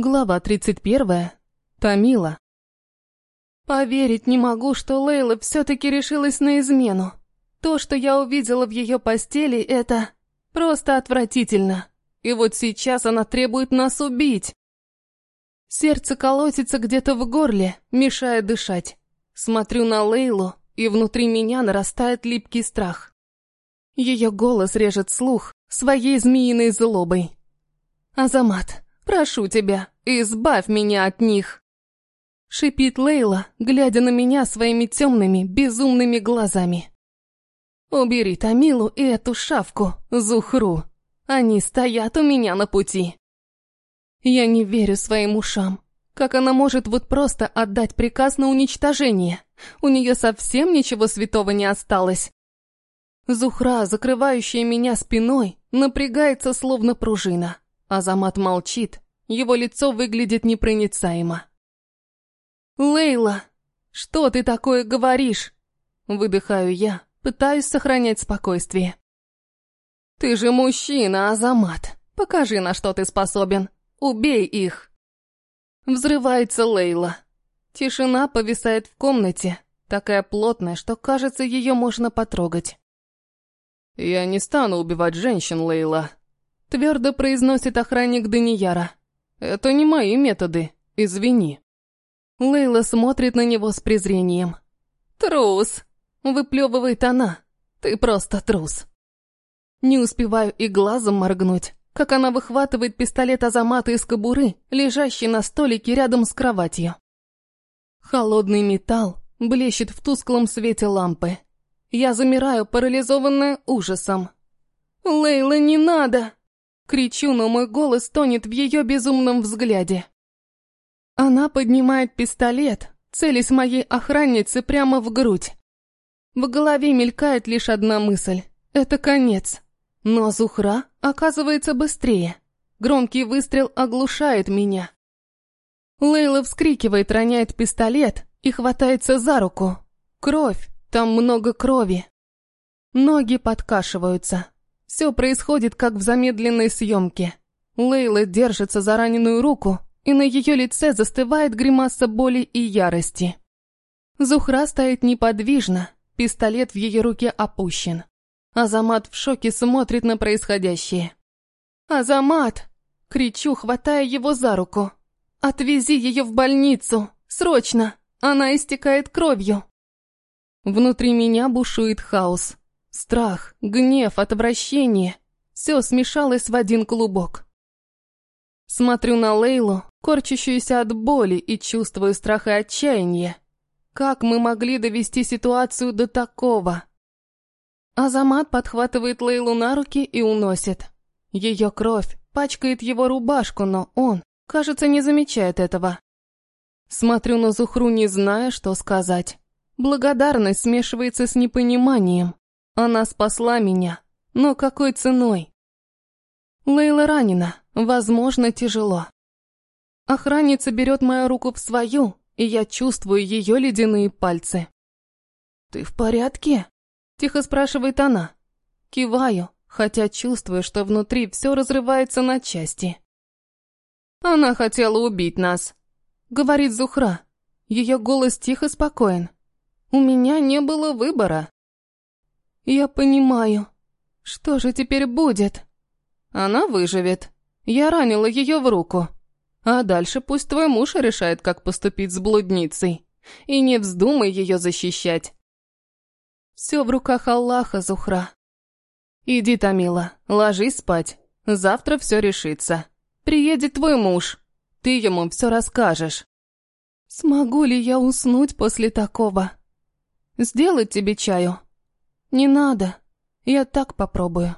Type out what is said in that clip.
Глава 31. Тамила. Поверить не могу, что Лейла все-таки решилась на измену. То, что я увидела в ее постели, это просто отвратительно. И вот сейчас она требует нас убить. Сердце колотится где-то в горле, мешая дышать. Смотрю на Лейлу, и внутри меня нарастает липкий страх. Ее голос режет слух своей змеиной злобой. «Азамат, Прошу тебя, избавь меня от них!» Шипит Лейла, глядя на меня своими темными, безумными глазами. «Убери Тамилу и эту шавку, Зухру. Они стоят у меня на пути». Я не верю своим ушам. Как она может вот просто отдать приказ на уничтожение? У нее совсем ничего святого не осталось. Зухра, закрывающая меня спиной, напрягается словно пружина. Азамат молчит, его лицо выглядит непроницаемо. «Лейла, что ты такое говоришь?» Выдыхаю я, пытаюсь сохранять спокойствие. «Ты же мужчина, Азамат. Покажи, на что ты способен. Убей их!» Взрывается Лейла. Тишина повисает в комнате, такая плотная, что кажется, ее можно потрогать. «Я не стану убивать женщин, Лейла», Твердо произносит охранник Данияра. Это не мои методы, извини. Лейла смотрит на него с презрением. «Трус!» – выплевывает она. «Ты просто трус!» Не успеваю и глазом моргнуть, как она выхватывает пистолет Азамата из кобуры, лежащий на столике рядом с кроватью. Холодный металл блещет в тусклом свете лампы. Я замираю, парализованная ужасом. «Лейла, не надо!» Кричу, но мой голос тонет в ее безумном взгляде. Она поднимает пистолет, целясь моей охраннице прямо в грудь. В голове мелькает лишь одна мысль. Это конец. Но Зухра оказывается быстрее. Громкий выстрел оглушает меня. Лейла вскрикивает, роняет пистолет и хватается за руку. Кровь, там много крови. Ноги подкашиваются. Все происходит, как в замедленной съемке. Лейла держится за раненую руку, и на ее лице застывает гримаса боли и ярости. Зухра стоит неподвижно, пистолет в ее руке опущен. Азамат в шоке смотрит на происходящее. «Азамат!» — кричу, хватая его за руку. «Отвези ее в больницу! Срочно! Она истекает кровью!» Внутри меня бушует хаос. Страх, гнев, отвращение – все смешалось в один клубок. Смотрю на Лейлу, корчащуюся от боли, и чувствую страх и отчаяние. Как мы могли довести ситуацию до такого? Азамат подхватывает Лейлу на руки и уносит. Ее кровь пачкает его рубашку, но он, кажется, не замечает этого. Смотрю на Зухру, не зная, что сказать. Благодарность смешивается с непониманием. Она спасла меня, но какой ценой? Лейла ранена, возможно, тяжело. Охранница берет мою руку в свою, и я чувствую ее ледяные пальцы. «Ты в порядке?» – тихо спрашивает она. Киваю, хотя чувствую, что внутри все разрывается на части. «Она хотела убить нас», — говорит Зухра. Ее голос тихо спокоен. «У меня не было выбора». «Я понимаю. Что же теперь будет?» «Она выживет. Я ранила ее в руку. А дальше пусть твой муж решает, как поступить с блудницей. И не вздумай ее защищать». «Все в руках Аллаха, Зухра». «Иди, Тамила, ложись спать. Завтра все решится. Приедет твой муж. Ты ему все расскажешь». «Смогу ли я уснуть после такого?» «Сделать тебе чаю?» «Не надо. Я так попробую».